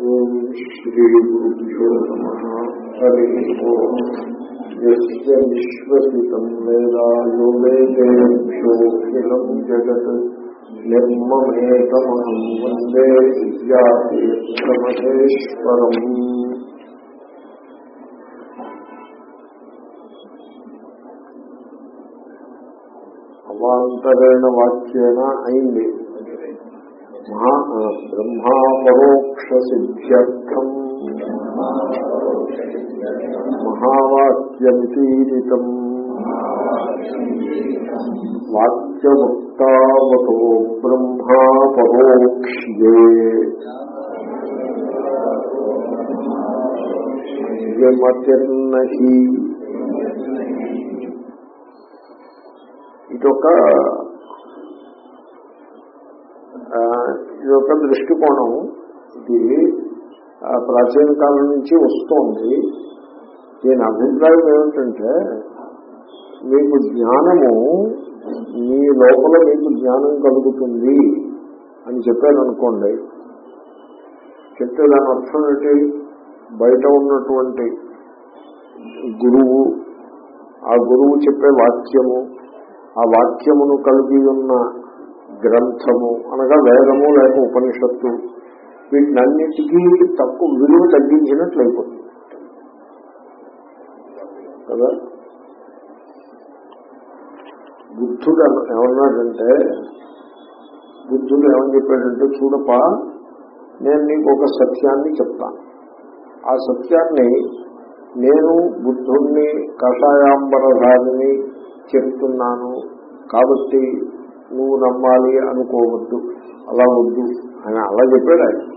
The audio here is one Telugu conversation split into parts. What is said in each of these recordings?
ఓం శ్రీ గురుభ్యో నమ. హరి ఓం. యస్య విశ్వసితం వేదా యో వేదేభ్యోఖిలం జగత్. నిర్మమేకమహం వందే అవాంతరేణ వాక్యేన అయింది. బ్రహ్మాపరోక్షసిద్ధ్యర్థం మహావాక్యమితీరితం వాక్యముక్తావతో బ్రహ్మాపరోక్ష్యే ఇదొక ఆ, యొక్క దృష్టికోణం. ఇది ఆ, ప్రాచీన కాలం నుంచి వస్తోంది. దీని అభిప్రాయం ఏమిటంటే మీకు జ్ఞానము మీ లోపల మీకు జ్ఞానం కలుగుతుంది అని చెప్పారనుకోండి. చెప్తే దాని అర్థం ఏంటి? బయట ఉన్నటువంటి గురువు ఆ గురువు చెప్పే వాక్యము ఆ వాక్యమును కలిగి ఉన్న గ్రంథము అనగా వేదము లేక ఉపనిషత్తు వీటినన్నిటికీ తక్కువ విలువ తగ్గించినట్లు అయిపోతుంది కదా? బుద్ధుడు ఏమన్నాడంటే బుద్ధుడు ఏమని చెప్పాడంటే చూడపా నేను నీకు ఒక సత్యాన్ని చెప్తాను. ఆ సత్యాన్ని నేను బుద్ధుణ్ణి కషాయాంబరధారిని చెప్తున్నాను కాబట్టి నువ్వు నమ్మాలి అనుకోవద్దు. అలా వద్దు. అని అలా చెప్పాడు ఆయన.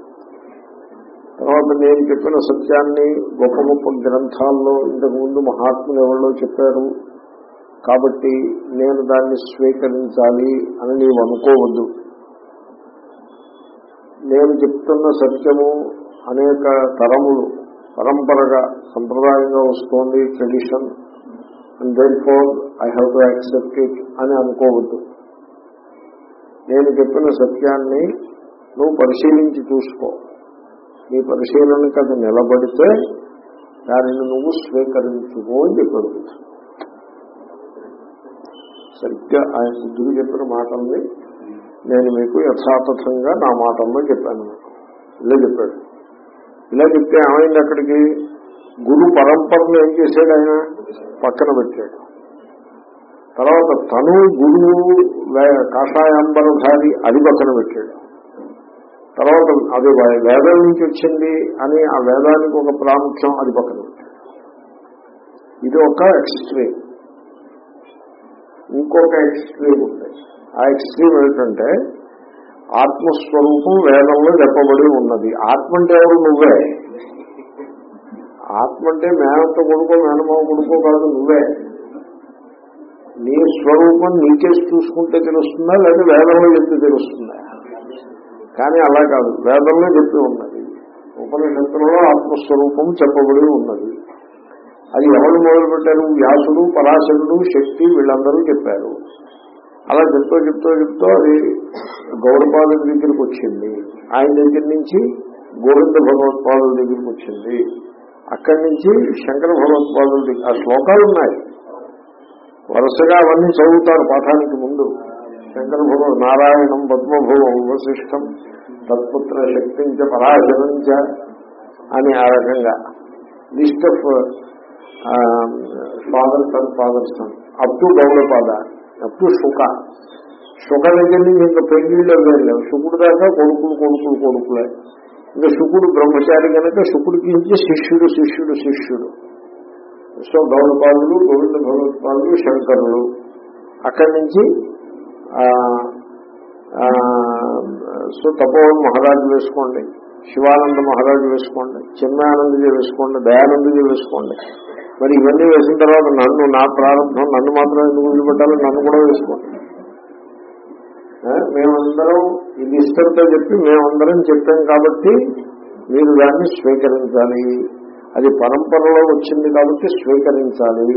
తర్వాత నేను చెప్పిన సత్యాన్ని గొప్ప గొప్ప గ్రంథాల్లో ఇంతకుముందు మహాత్ములు ఎవరో చెప్పారు. కాబట్టి నేను దాన్ని స్వీకరించాలి అని నీవు అనుకోవద్దు. నేను చెప్తున్న సత్యము అనేక తరములు పరంపరగా సంప్రదాయంగా వస్తోంది tradition. And then for I have to accept it అని అనుకోవద్దు. నేను చెప్పిన సత్యాన్ని నువ్వు పరిశీలించి చూసుకో. నీ పరిశీలనకి అది నిలబడితే దానిని నువ్వు స్వీకరించుకో అని చెప్పాడు. సరిగ్గా ఆయన బుద్ధుడు చెప్పిన మాటల్ని నేను మీకు యథాతథంగా నా మాటల్లో చెప్పాను. ఇలా చెప్పాడు. ఇలా చెప్తే ఏమైంది అక్కడికి? గురు పరంపరను ఏం చేశాడు ఆయన? పక్కన పెట్టాడు. తర్వాత తను గురువు వే- కాషాయాంబరధారి అది పక్కన పెట్టాడు. తర్వాత అది వేదం నుంచి వచ్చింది అని ఆ వేదానికి ఒక ప్రాముఖ్యం అది పక్కన పెట్టాడు. ఇది ఒక ఎక్స్ట్రీమ్. ఇంకొక ఎక్స్ట్రీమ్ ఉంది. ఆ ఎక్స్ట్రీమ్ ఏంటంటే ఆత్మస్వరూపం వేదంలో చెప్పబడి ఉన్నది. ఆత్మ అంటే ఎవరు? నువ్వే. ఆత్మ అంటే మేనంత కొడుకో మేనమావ కొడుకో కాదు నువ్వే. నీ స్వరూపం నీకేసి చూసుకుంటే తెలుస్తుందా? లేదా వేదంలో చెప్తే తెలుస్తుందా? కానీ అలా కాదు. వేదంలో చెప్పి ఉన్నది. ఉపనిషత్తులలో ఆత్మస్వరూపం చెప్పబడి ఉన్నది. అది ఎవరు మొదలుపెట్టారు? వ్యాసుడు పరాశరుడు శక్తి వీళ్ళందరూ చెప్పారు. అలా చెప్తూ చెప్తూ చెప్తూ అది గౌరపాదుల దగ్గరికి వచ్చింది. ఆయన దగ్గర నుంచి గోవింద భగవత్పాదుల దగ్గరికి వచ్చింది. అక్కడి నుంచి శంకర భగవత్పాదుల దగ్గర ఆ శ్లోకాలు ఉన్నాయి. వరుసగా అవన్నీ చదువుతారు పాఠానికి ముందు. శంకర భగవత్ నారాయణం పద్మభువం వశిష్టం తత్పుత్ర శక్తించ పరాశరంచ అని ఆ రకంగా. List of fathers and fathers. Up to Gaudapada up to Shuka. Shuka దగ్గర నుంచి ఇంకా పెళ్ళిళ్ళు లేవు శుకుడు దాకా కొడుకులు కొడుకులు కొడుకులే. ఇంకా శుకుడు బ్రహ్మచారి కనుక శుకుడికి నుంచి శిష్యుడు శిష్యుడు శిష్యుడు. సో గౌడపాదులు గోవింద భగవత్పాదులు శంకరులు. అక్కడి నుంచి సో తపోవన్ మహారాజు వేసుకోండి శివానంద మహారాజు వేసుకోండి చిన్నానందజీ వేసుకోండి దయానందజీ వేసుకోండి. మరి ఇవన్నీ వేసిన తర్వాత నన్ను నా ప్రారంభం నన్ను మాత్రం ఎందుకు వదిలిపెట్టాలో నన్ను కూడా వేసుకోండి. మేమందరం ఇది ఇష్టంతో చెప్పి మేమందరం చెప్పాం కాబట్టి మీరు దాన్ని స్వీకరించాలి. అది పరంపరలో వచ్చింది కాబట్టి స్వీకరించాలి.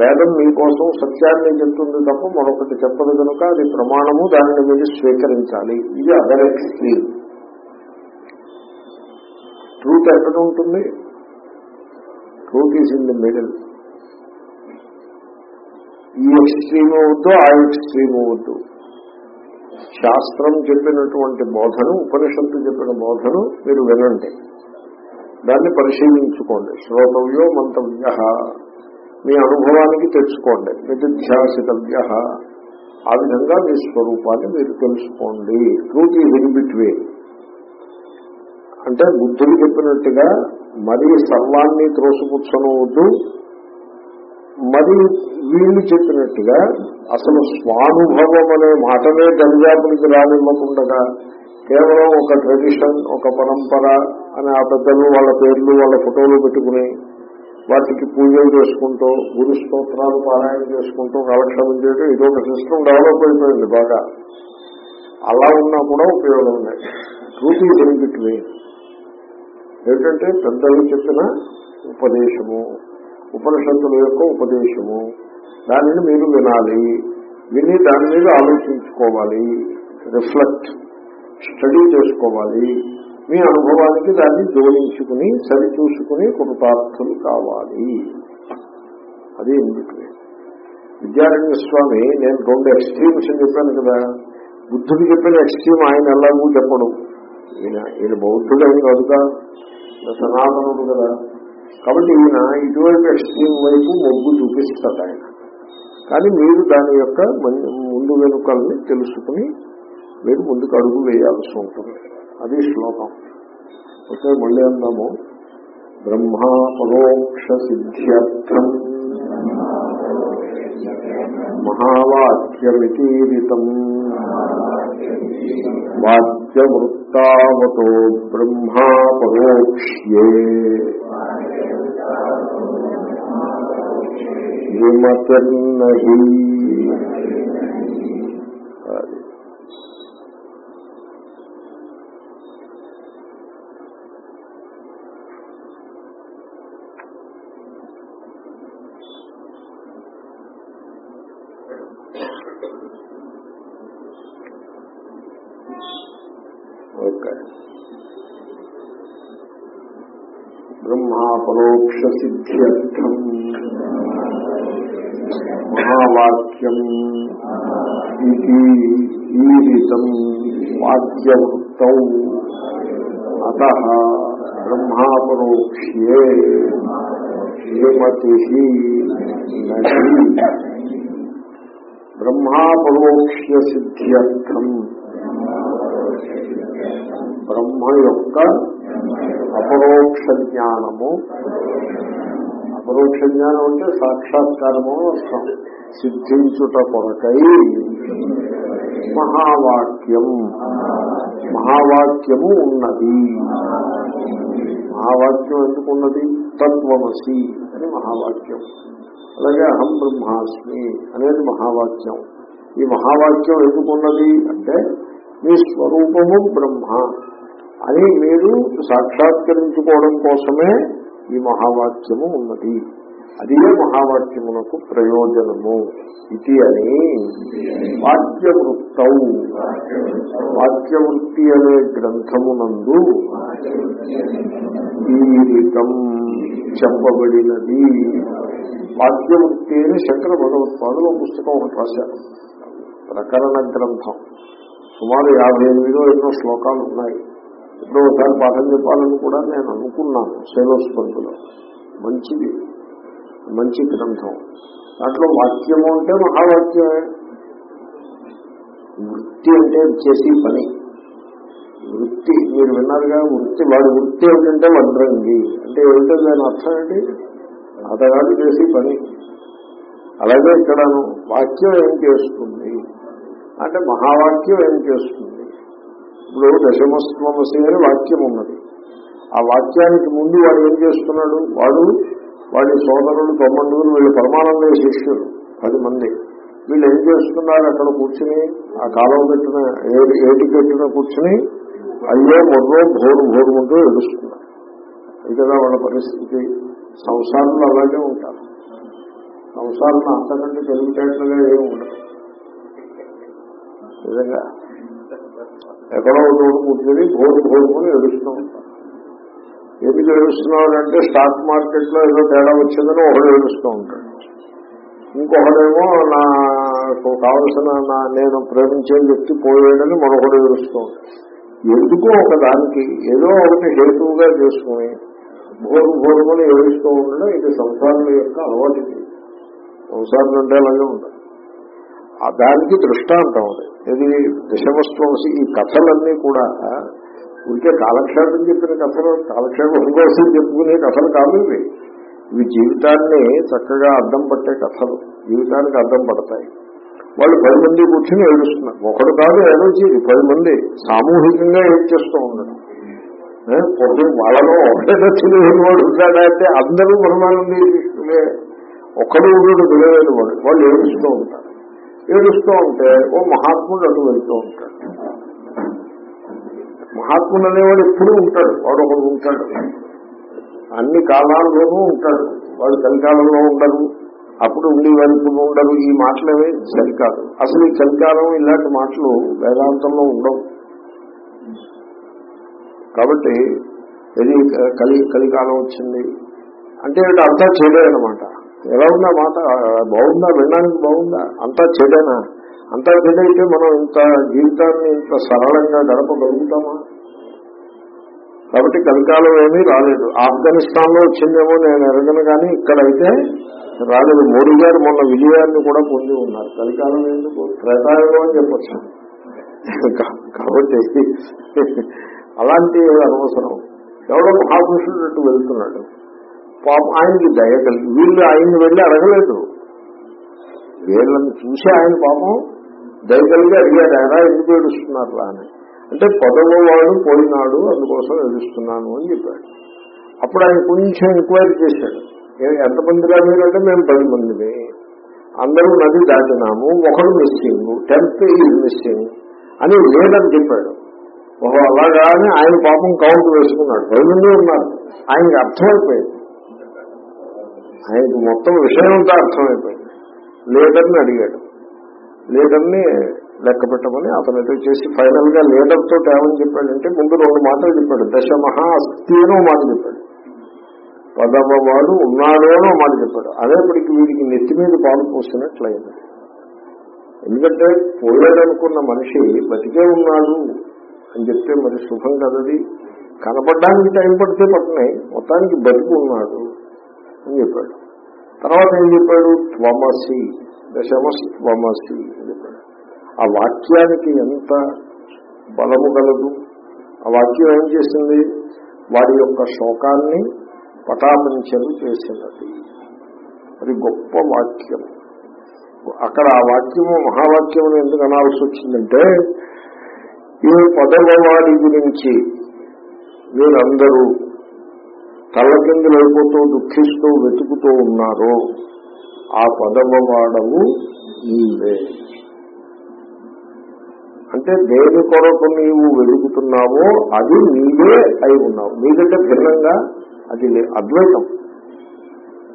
వేదం మీకోసం సత్యాన్ని చెప్తుంది తప్ప మరొకటి చెప్పదు కనుక అది ప్రమాణము దానిని మీరు స్వీకరించాలి. ఇది అదర్ ఎక్స్ట్రీమ్ ట్రూత్ ఎక్కడ ఉంటుంది? Truth is in the middle ఈ ఎక్స్ట్రీమ్ వద్దు ఆ ఎక్స్ట్రీమ్ వద్దు. శాస్త్రం చెప్పినటువంటి బోధను ఉపనిషత్తు చెప్పిన బోధను మీరు వినండి. దాన్ని పరిశీలించుకోండి. శ్రోతవ్యో మంతవ్య. మీ అనుభవానికి తెచ్చుకోండి. నిధిధ్యాసితవ్య ఆ విధంగా మీ స్వరూపాన్ని మీరు తెలుసుకోండి. ట్రూత్ ఈజ్ ఇన్ బిట్వీన్ అంటే బుద్ధుడు చెప్పినట్టుగా మరీ సర్వాన్ని త్రోసిపుచ్చనవద్దు. మరి వీళ్ళు చెప్పినట్టుగా అసలు స్వానుభవం అనే మాటనే దర్యాపునికి రానివ్వకుండా కేవలం ఒక ట్రెడిషన్ ఒక పరంపర అని ఆ పెద్దలు వాళ్ళ పేర్లు వాళ్ళ ఫోటోలు పెట్టుకుని వాటికి పూజలు చేసుకుంటూ గురు స్తోత్రాలు పారాయణ చేసుకుంటూ కాలక్షేమం చేయడం ఇదొక సిస్టమ్ డెవలప్ అయిపోయింది బాగా. అలా ఉన్నా కూడా ఉపయోగం ఉన్నాయి ట్రూత్ ఈజ్ ఇన్ బిట్వీన్ ఏంటంటే పెద్దలు చెప్పిన ఉపదేశము ఉపనిషత్తుల యొక్క ఉపదేశము దానిని మీరు వినాలి. విని దాని మీద ఆలోచించుకోవాలి. రిఫ్లెక్ట్ స్టడీ చేసుకోవాలి. మీ అనుభవానికి దాన్ని జోడించుకుని సరిచూసుకుని కృతార్థులు కావాలి. అది ఎందుకు విద్యారణ్య స్వామి నేను రెండు ఎక్స్ట్రీమ్స్ చెప్పాను కదా. బుద్ధుడు చెప్పిన ఎక్స్ట్రీమ్ ఆయన ఎలాగూ చెప్పడం. ఈయన ఈయన బౌద్ధుడు ఆయన కాదుగా సనాతనుడు కదా. కాబట్టి ఈయన ఇటువంటి ఎక్స్ట్రీమ్ వైపు మొగ్గు చూపిస్తాడు ఆయన. కానీ మీరు దాని యొక్క ముందు వెనుకల్ని తెలుసుకుని మీరు ముందుకు అడుగు వేయాల్సి ఉంటుంది. అది శ్లోకం. ఓకే మళ్ళీ అందాము. బ్రహ్మా పరోక్ష సిద్ధ్యర్థం మహావాక్యమితీరితం. వాక్యవృత్తావతో బ్రహ్మా పరోక్ష్యే. విమతిర్నహి. ఓకే. బ్రహ్మాపరోక్ష సిద్ధ్యర్థం మహావాక్యం ఇది ఈరితం వాక్యవృత్త అత బ్రహ్మాపరోక్ష్యే. శ్రీమతి బ్రహ్మాపరోక్ష్య సిద్ధ్యర్థం బ్రహ్మ యొక్క అపరోక్ష జ్ఞానము అపరోక్ష జ్ఞానం అంటే సాక్షాత్కారము అర్థం సిద్ధించుట కొరకై మహావాక్యం. మహావాక్యము ఉన్నది. మహావాక్యం ఎందుకున్నది? తత్వమసి అని మహావాక్యం. అలాగే అహం బ్రహ్మాస్మి అనేది మహావాక్యం. ఈ మహావాక్యం ఎందుకున్నది? అంటే మీ స్వరూపము బ్రహ్మ. అని మీరు సాక్షాత్కరించుకోవడం కోసమే ఈ మహావాక్యము ఉన్నది. అదే మహావాక్యమునకు ప్రయోజనము. ఇది అని వాక్యవృత్త వాక్యవృత్తి అనే గ్రంథమునందు ఈరికం చెప్పబడినది. వాక్యవృత్తి అని శంకర భగవత్పాదులు పుస్తకం ఒకటి రాశారు. ప్రకరణ గ్రంథం. సుమారు యాభై ఎనిమిదో ఎన్నో శ్లోకాలు ఉన్నాయి. ఎప్పుడో ఒకసారి పాఠం చెప్పాలని కూడా నేను అనుకున్నాను శైలోస్పంతులో మంచిది మంచి గ్రంథం. దాంట్లో వాక్యము అంటే మహావాక్యమే. వృత్తి అంటే చేసి పని. వృత్తి మీరు విన్నారుగా వృత్తి వాడి వృత్తి ఏమిటంటే వడ్రంగి. అంటే ఏమిటో దాని అర్థం ఏంటి? అతగాడు చేసి పని. అలాగే ఇక్కడను వాక్యం ఏం చేస్తుంది? అంటే మహావాక్యం ఏం చేస్తుంది? ఇప్పుడు దశమస్వమసి అని వాక్యం ఉన్నది ఆ వాక్యానికి ముందు వాడు ఏం చేస్తున్నాడు? వాడు వాడి సోదరులు తొమ్మండుగురు వీళ్ళు పరమానంద శిష్యులు పది మంది. వీళ్ళు ఏం చేస్తున్నారు? అక్కడ కూర్చుని ఆ కాలం పెట్టిన ఏటి పెట్టిన కూర్చుని అయ్యో మొదలు భోరు భోరుకుంటూ ఉంటూ అది కదా వాళ్ళ పరిస్థితి? సంసారంలో అలాగే ఉంటారు. సంసారంలో అంతకంటే తెలివితేటలుగా ఏమి ఉండదు. నిజంగా ఎక్కడో చోటు కూర్చొని భోజనం భోరుకొని ఎడుస్తూ ఉంటారు. ఎందుకు ఏడుస్తున్నావు అంటే స్టాక్ మార్కెట్లో ఏదో తేడా వచ్చిందని ఒకడు ఏడుస్తూ ఉంటాడు. ఇంకొకడేమో నా కావలసిన నా నేను ప్రేమించే వ్యక్తి పోయాడని మరొకడు ఏడుస్తూ ఉంటాడు. ఎందుకో ఒక దానికి ఏదో ఒకటి హేతువుగా చేసుకుని భోరు భోరుమని ఏడుస్తూ ఉండడం ఇది సంసారం యొక్క అలవాటు. సంసారం అంటే అలాగే ఉంటుంది ఆ దానికి దృష్టాంతం అది. ఇది దశమస్వంశి ఈ కథలన్నీ కూడా ఉంటే కాలక్షేపం చెప్పిన కథలు కాలక్షేపం కోసం చెప్పుకునే కథలు కాదు ఇవి. ఇవి జీవితాన్ని చక్కగా అద్దం పట్టే కథలు జీవితానికి అద్దం పడతాయి. వాళ్ళు పది మంది కూర్చొని ఏడుస్తున్నారు. ఒకడు కాదు ఏడొచ్చేది పది మంది సామూహికంగా ఏడ్చేస్తూ ఉండడం ఏ, వాళ్ళలో ఒకటే తెలియని వాడు ఉంటాడా అందరూ బ్రహ్మానంది ఒక్కడు ఉండడు తెలియని వాడు. వాళ్ళు ఏడుస్తూ ఉంటారు. ఏడుస్తూ ఉంటే ఓ మహాత్ముడు అటు వెళ్తూ ఉంటాడు. మహాత్ముడు అనేవాడు ఎప్పుడూ ఉంటాడు. వాడు ఒకడు ఉంటాడు. అన్ని కాలాల్లోనూ ఉంటాడు. వాడు చలికాలంలో ఉండరు అప్పుడు ఉండి ఇప్పుడు ఉండరు ఈ మాటలవే చలికాలం. అసలు ఈ చలికాలం ఇలాంటి మాటలు వేదాంతంలో ఉండవు. కాబట్టి ఇది కలి కలికాలం వచ్చింది అంటే ఏంటి అంతా చెడే అనమాట ఎలా ఉందా మాట? బాగుందా? వినడానికి బాగుందా? అంతా చెడేనా? అంతా చెడైతే మనం ఇంత జీవితాన్ని ఇంత సరళంగా గడపగలుగుతామా? కాబట్టి కలికాలం ఏమీ రాలేదు. ఆఫ్ఘనిస్తాన్లో వచ్చిందేమో నేను ఎరగను కానీ ఇక్కడైతే రాలేదు. మోడీ గారు మొన్న విజయాన్ని కూడా పొంది ఉన్నారు. కలికాలం ఎందుకు? త్రేతాయుగం అని చెప్పచ్చు. కాబట్టి అలాంటి అనవసరం ఎవడో మహాపురుషుడు వెళ్తున్నాడు. పాపం ఆయనకి దయ కలిగి వీళ్ళు ఆయన్ని వెళ్ళి అడగలేదు. వీళ్ళని చూసి ఆయన పాపం దయ కలిగి అడిగాడు ఆయన ఎందుకు ఏడుస్తున్నారు అని. అంటే పదవ వాడు పోయినాడు అందుకోసం ఏడుస్తున్నాను అని చెప్పాడు. అప్పుడు ఆయన కొంచెం ఎంక్వైరీ చేశాడు. ఎంతమంది ఎంతమందిరా మీరు? అంటే మేము పది మందిమే. అందరూ నది దాటినాము ఒకడు మిస్సింగ్ టెన్త్ ఈజ్ మిస్సింగ్ అని లేదని చెప్పాడు. ఓహో అలాగా అని ఆయన పాపం కౌంట్ వేసుకున్నాడు. పది మంది ఉన్నారు. ఆయనకి అర్థమైపోయింది. ఆయనకు మొత్తం విషయం అంతా అర్థమైపోయింది. లీడర్ని అడిగాడు. లీడర్ని లెక్క పెట్టమని అతను ఏదో చేసి ఫైనల్గా లీడర్తో ఏమని చెప్పాడంటే ముందు రెండు మాటలు చెప్పాడు. దశ మహా అస్థి అనో మాట చెప్పాడు. పదవ వాడు ఉన్నాడు అనో మాట చెప్పాడు. అదేపటికి వీడికి నెత్తి మీద పాలు పోసినట్లయింది. ఎందుకంటే పోయాడనుకున్న మనిషి బతికే ఉన్నాడు అని చెప్తే మరి శుభం కదది. కనపడడానికి టైం పడితే పట్టినాయి. మొత్తానికి బతికి ఉన్నాడు. అని చెప్పాడు. తర్వాత ఏం చెప్పాడు? త్వమసి దశమస్ త్వమసి అని చెప్పాడు. ఆ వాక్యానికి ఎంత బలము కలదు? ఆ వాక్యం ఏం చేసింది? వాడి యొక్క శోకాన్ని పటాపంచలు చేసినది. అది గొప్ప వాక్యం. అక్కడ ఆ వాక్యము మహావాక్యం ఎందుకు అనాల్సి వచ్చిందంటే ఈ పదవవాడి గురించి మీరందరూ కళ్ళకిందులైపోతూ దుఃఖిస్తూ వెతుకుతూ ఉన్నారో ఆ పదమవాడము నీవే. అంటే దేని కొరకు నీవు వెతుకుతున్నావో అది నీవే అయి ఉన్నావు. నీకంటే భిన్నంగా అది లే- అద్వైతం.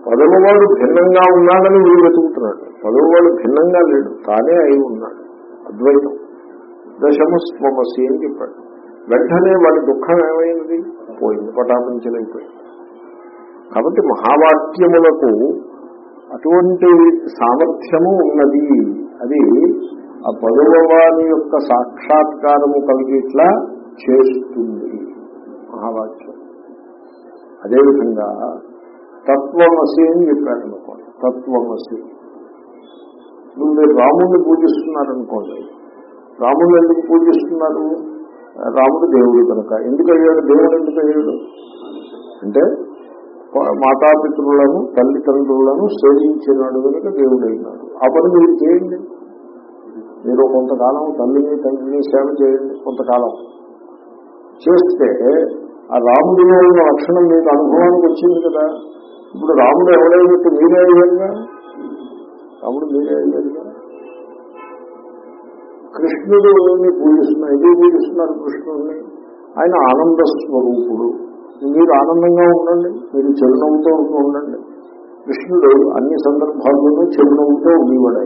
పదమవాడు భిన్నంగా ఉన్నాడని వీడు వెతుకుతున్నాడు. పదమవాడు భిన్నంగా లేడు తానే అయి ఉన్నాడు. అద్వైతం. దశమస్వమసి అని చెప్పాడు. వెంటనే వాడి దుఃఖం ఏమైంది? పోయింది పటాపంచలైపోయింది. కాబట్టి మహావాక్యములకు అటువంటి సామర్థ్యము ఉన్నది. అది ఆ పదవవాని యొక్క సాక్షాత్కారము కలిగిట్లా చేస్తుంది మహావాక్యం. అదేవిధంగా తత్వమసి అని చెప్పాడు అనుకోండి తత్వమసి. ఇప్పుడు మీరు రాముడిని పూజిస్తున్నారనుకోండి రాముడిని ఎందుకు పూజిస్తున్నారు? రాముడు దేవుడు కనుక. ఎందుకు అయ్యాడు దేవుడు ఎందుకు అయ్యాడు అంటే మాతాపితృలను తల్లిదండ్రులను సేవించినాడు కనుక దేవుడు అయినాడు ఆ పని మీరు చేయండి. మీరు కొంతకాలం తల్లిని తండ్రిని సేవ చేయండి కొంతకాలం. చేస్తే ఆ రాముడిలో ఉన్న లక్షణం మీకు అనుభవానికి వచ్చింది కదా. ఇప్పుడు రాముడు ఎవడైనట్టు మీరే అయ్యారుగా? రాముడు మీరే అయ్యారుగా? కృష్ణుడిని పూజిస్తున్నారు ఎందుకు పూజిస్తున్నారు కృష్ణుడిని? ఆయన ఆనంద స్వరూపుడు మీరు ఆనందంగా ఉండండి మీరు చిరునవ్వుతో ఉండండి. కృష్ణుడు అన్ని సందర్భాల్లోనూ చిరునవ్వుతో ఉండేవాడు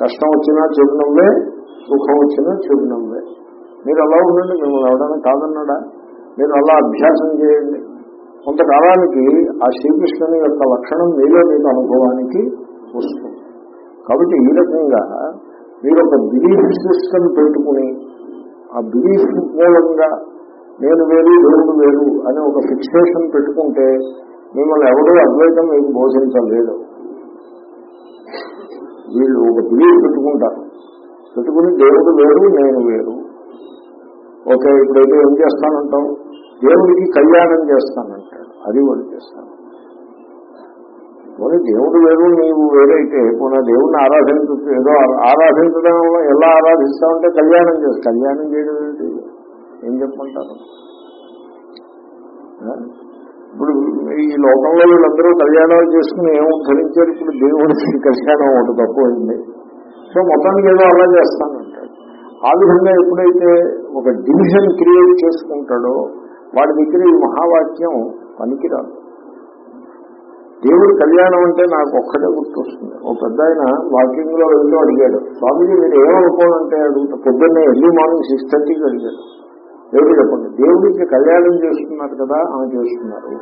కష్టం వచ్చినా చిరునవ్వే సుఖం వచ్చినా చిరునవ్వే మీరు అలా ఉండండి మిమ్మల్ని ఎవడైనా కాదన్నాడా? మీరు అలా అభ్యాసం చేయండి. కొంతకాలానికి ఆ శ్రీకృష్ణుని యొక్క లక్షణం మీలో మీకు అనుభవానికి వస్తుంది. కాబట్టి ఈ రకంగా మీరు ఒక బిలీఫ్ సిస్టమ్ పెట్టుకుని ఆ బిలీఫ్ మూలంగా నేను వేరు దేవుడు వేరు అని ఒక ఫిక్సేషన్ పెట్టుకుంటే మిమ్మల్ని ఎవడూ అద్వైతం మీకు బోధించలేదు. వీళ్ళు ఒక బిలీవ్ పెట్టుకుంటారు. పెట్టుకుని దేవుడు వేరు నేను వేరు. ఓకే ఇప్పుడైతే ఏం చేస్తానంటాం దేవుడికి కళ్యాణం చేస్తానంటాడు. అది వాడు చేస్తాను పోనీ దేవుడు వేరు నీవు వేరైతే పోనీ దేవుడిని ఆరాధించు ఏదో ఆరాధించడం వల్ల ఎలా ఆరాధిస్తామంటే కళ్యాణం చేస్తా. కళ్యాణం చేయడం ఏంటి? ఏం చెప్పమంటారు? ఇప్పుడు ఈ లోకంలో వీళ్ళందరూ కళ్యాణాలు చేసుకుని ఏం ఉద్ధరించారు ఇప్పుడు దేవుడికి కళ్యాణం ఒకటి తక్కువైంది సో మొత్తానికి ఏదో అలా చేస్తానంటాడు ఆ విధంగా ఎప్పుడైతే ఒక డివిజన్ క్రియేట్ చేసుకుంటాడో వాడి దగ్గర ఈ మహావాక్యం పనికిరాదు. దేవుడు కళ్యాణం అంటే నాకు ఒక్కటే గుర్తొస్తుంది. ఒక పెద్ద ఆయన వాకింగ్లో వెళ్తూ అడిగాడు స్వామిజీ మీరు ఏమనుకోనంటే అడుగుతా పొద్దున్నే ఎర్లీ మార్నింగ్ సిక్స్ థర్టీకి అడిగాడు. దేవుడు చెప్పండి దేవుడికి కళ్యాణం చేస్తున్నారు కదా ఆమె చేస్తున్నారు.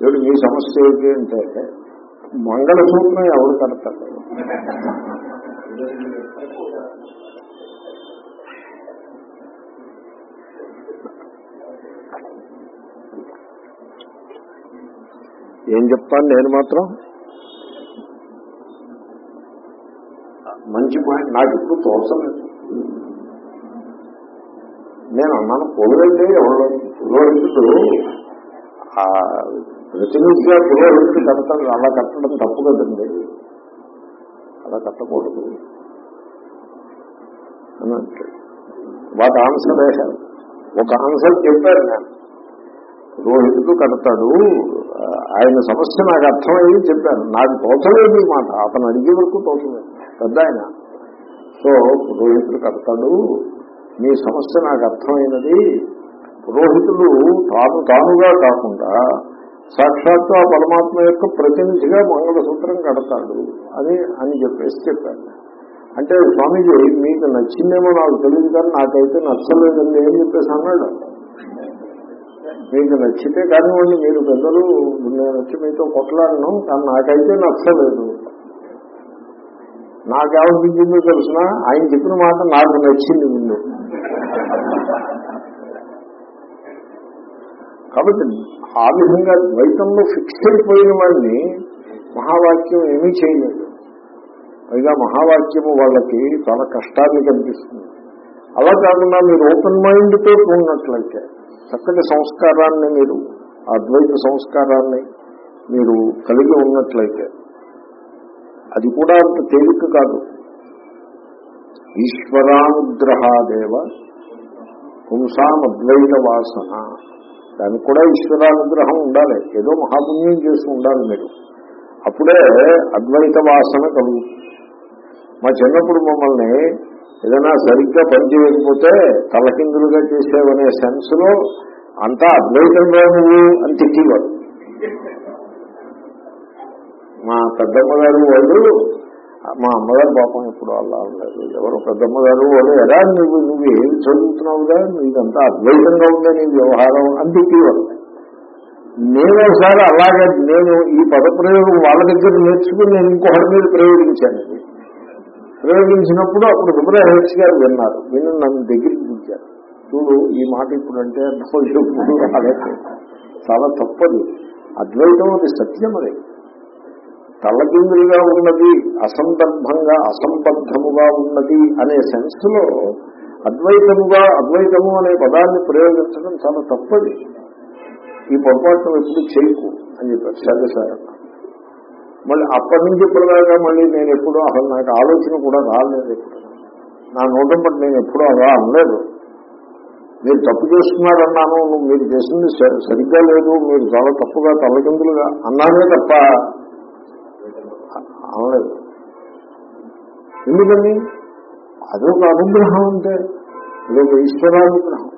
దేవుడు మీ సమస్య ఏంటి అంటే మంగళసూత్రం ఎవరు కడతారు? ఏం చెప్తాను నేను మాత్రం? మంచి పాయింట్ నాకు ఇప్పుడు తోచలేదు. నేను అన్నాను పురోహితుడు ఎవరు పురోహితుడు ప్రతినిధిగా పురోహితుడు కడతాడు అలా కట్టడం తప్పు కదండి. అలా కట్టకూడదు. అని అంటాడు వాటి ఆన్సర్ వేశారు ఒక ఆన్సర్ చెప్పారు నేను. పురోహితుడు కడతాడు ఆయన సమస్య నాకు అర్థమయ్యి చెప్పాను నాకు తోచలేదు మాట. అతను అడిగే వరకు తోచలేదు. పెద్ద ఆయన. సో పురోహితుడు కడతాడు. మీ సమస్య నాకు అర్థమైనది. పురోహితులు తాను తానుగా కాకుండా సాక్షాత్తు ఆ పరమాత్మ యొక్క ప్రతినిధిగా మంగళసూత్రం కడతాడు అని అని చెప్పేసి చెప్పాను అంటే స్వామీజీ మీకు నచ్చిందేమో నాకు తెలియదు కానీ నాకైతే నచ్చలేదండి ఏం చెప్పేసి అన్నాడు. మీకు నచ్చితే కానివ్వండి మీరు పెద్దలు నేను వచ్చి మీతో కొట్లాడను కానీ నాకైతే నచ్చలేదు. నాకేమనిపించిందో తెలిసిన? ఆయన చెప్పిన మాట నాకు నచ్చింది ముందు. కాబట్టి ఆ విధంగా ద్వైతంలో ఫిక్స్ అయిపోయిన వాడిని మహావాక్యం ఏమీ చేయలేదు. పైగా మహావాక్యము వాళ్ళకి చాలా కష్టాన్ని కనిపిస్తుంది. అలా కాకుండా మీరు ఓపెన్ మైండ్తో ఉన్నట్లయితే చక్కటి సంస్కారాన్ని మీరు ఆ అద్వైత సంస్కారాన్ని మీరు కలిగి ఉన్నట్లయితే అది కూడా అంత తేలిక కాదు. ఈశ్వరానుగ్రహాదేవ పుంసానద్వైత వాసన దానికి కూడా ఈశ్వరానుగ్రహం ఉండాలి. ఏదో మహాపుణ్యం చేసి ఉండాలి మీరు. అప్పుడే అద్వైత వాసన కలుగుతుంది. మా చిన్నప్పుడు మమ్మల్ని ఏదైనా సరిగ్గా పనిచేయకపోతే తలకిందులుగా చేసేవనే సెన్స్లో అంతా అద్వైతంగా నువ్వు అని తిట్టేవాడు మా పెద్దమ్మ గారు వాళ్ళు మా అమ్మగారు పాపం ఇప్పుడు అలా ఉన్నారు ఎవరు పెద్దమ్మ గారు వాళ్ళు ఎలా నువ్వు నువ్వు ఏమి చదువుతున్నావుగా నీదంతా అద్వైతంగా ఉందా నీ వ్యవహారం? అని తిట్టేవాడు నేను ఒకసారి అలాగే నేను ఈ పదప్రయోగం వాళ్ళ దగ్గర నేర్చుకుని నేను ఇంకొకటి మీద ప్రయోగించాను. ప్రయోగించినప్పుడు అప్పుడు సుబ్రహ హెచ్ గారు విన్నారు. విని నన్ను దగ్గరికి పిలిచారు చూడు ఈ మాట ఇప్పుడు అంటే చాలా తప్పదు. అద్వైతం అది సత్యం అది. తల్లకిందులుగా ఉన్నది అసందర్భంగా అసంబద్ధముగా ఉన్నది అనే సెన్స్లో అద్వైతముగా అద్వైతము అనే పదాన్ని ప్రయోగించడం చాలా తప్పది. ఈ పొరపాటును ఎప్పుడు చేయకు అని చెప్పారు సరే. మళ్ళీ అప్పటి నుంచి ఇప్పటిదాకా మళ్ళీ నేను ఎప్పుడూ అసలు నాకు ఆలోచన కూడా రాలేదు ఎప్పుడు. నా నోటం బట్టి నేను ఎప్పుడూ అలా అనలేదు. మీరు తప్పు చేస్తున్నారన్నాను మీరు చేసింది స- సరిగ్గా లేదు మీరు చాలా తప్పుగా తల్లకిందులుగా అన్నానే తప్ప అనలేదు ఎందుకని అదొక అనుగ్రహం అంటే ఇదొక ఈశ్వరానుగ్రహం.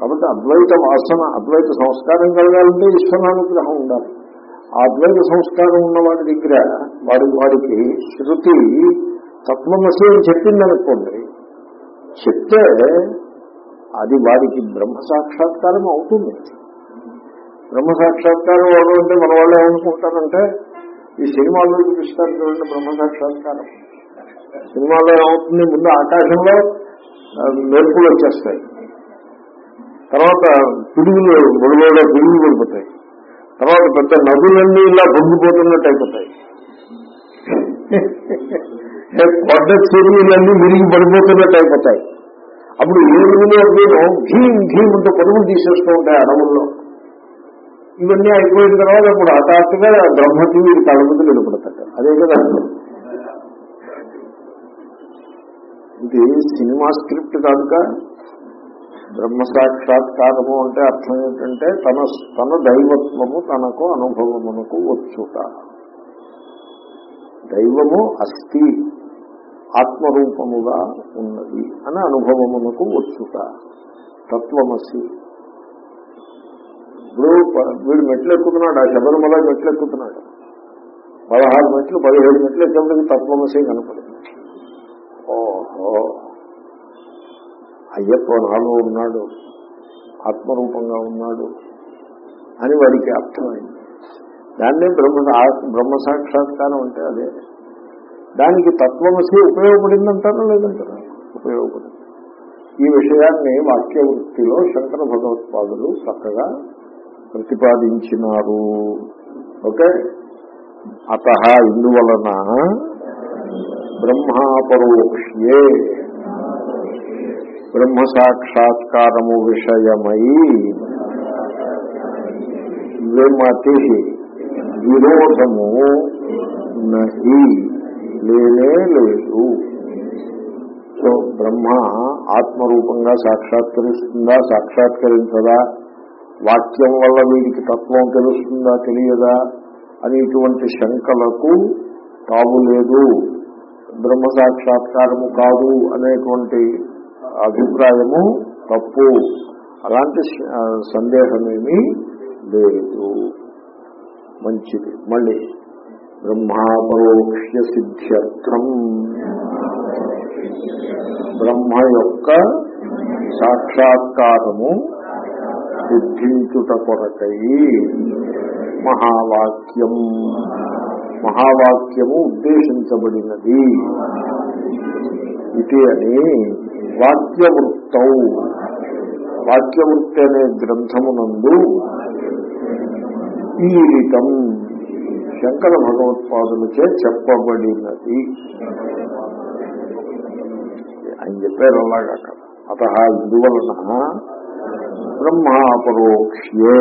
కాబట్టి అద్వైత వాసన అద్వైత సంస్కారం కలగాలంటే ఈశ్వరానుగ్రహం ఉండాలి. ఆ అద్వైత సంస్కారం ఉన్న వాడి దగ్గర వాడి వాడికి శృతి తత్వమసి అని చెప్పిందనుకోండి చెప్తే అది వాడికి బ్రహ్మ సాక్షాత్కారం అవుతుంది. బ్రహ్మ సాక్షాత్కారం అవడం అంటే మన వాళ్ళు ఏమనుకుంటారంటే ఈ సినిమాలో చూపిస్తారు చూడండి బ్రహ్మ సాక్షాత్కారం సినిమాలో ఏమవుతుంది? ముందు ఆకాశంలో మెరుపులు వచ్చేస్తాయి. తర్వాత పిడుగులు గొడవలో పిడుగులు పడిపోతాయి. తర్వాత పెద్ద నదులన్నీ ఇలా పొంగిపోతున్నట్టు అయిపోతాయి. కొడ్డ చెరువులన్నీ విరిగి పడిపోతున్నట్టు అయిపోతాయి. అప్పుడు ఏనుగులు నేను ఘీం ఘీం ఉంటే పరుగులు తీసేస్తూ ఉంటాయి అడవుల్లో ఇవన్నీ అయిపోయిన తర్వాత ఇప్పుడు హఠాత్తుగా బ్రహ్మకి వీడి కళ్ళ ముందు నిలబడతాడు. అదే కదా ఇది సినిమా స్క్రిప్ట్ కాదుగా బ్రహ్మ సాక్షాత్కారము అంటే అర్థం ఏంటంటే తన తన దైవత్వము తనకు అనుభవమునకు వచ్చుట. దైవము అస్థి ఆత్మరూపముగా ఉన్నది అని అనుభవమునకు వచ్చుట. తత్వమసి ఇప్పుడు వీడు మెట్లు ఎక్కుతున్నాడు ఆ శబరిమల మెట్లు ఎక్కుతున్నాడు. పదహారు మెట్లు పదిహేడు మెట్లు ఎక్కడికి తత్వమసి కనపడింది. ఓహో. అయ్యప్ప నాలో ఉన్నాడు ఆత్మరూపంగా ఉన్నాడు అని వాడికి అర్థమైంది. దాన్నే బ్రహ్మ బ్రహ్మ సాక్షాత్కారం అంటే అదే. దానికి తత్వమసి ఉపయోగపడిందంటారా లేదంటారా? ఉపయోగపడింది. ఈ విషయాన్ని వాక్య వృత్తిలో శంకర భగవత్పాదులు చక్కగా ప్రతిపాదించినారు. ఓకే? అత ఇందువలన బ్రహ్మాపరోక్ష్యే బ్రహ్మ సాక్షాత్కారము విషయమై విమతి విరోధము నహి లేనే లేదు. సో బ్రహ్మ ఆత్మరూపంగా సాక్షాత్కరిస్తుందా సాక్షాత్కరించదా? వాక్యం వల్ల వీడికి తత్వం తెలుస్తుందా తెలియదా అనేటువంటి శంకలకు తావు లేదు. బ్రహ్మ సాక్షాత్కారము కాదు అనేటువంటి అభిప్రాయము తప్పు. అలాంటి సందేహమేమీ లేదు. మంచిది. మళ్ళీ బ్రహ్మాపరోక్ష్య సిద్ధ్యర్థం. బ్రహ్మ యొక్క సాక్షాత్కారము సిద్ధించుట కొరకై మహావాక్యం. మహావాక్యము ఉద్దేశించబడినది. ఇది అని వాక్యవృత్తౌ. వాక్యవృత్తి అనే గ్రంథమునందు ఈరితం శంకర భగవత్పాదులచే చెప్పబడినది. ఆయన చెప్పారు అలాగా అక్కడ అత ఇందువలన బ్రహ్మాపరోక్ష్యే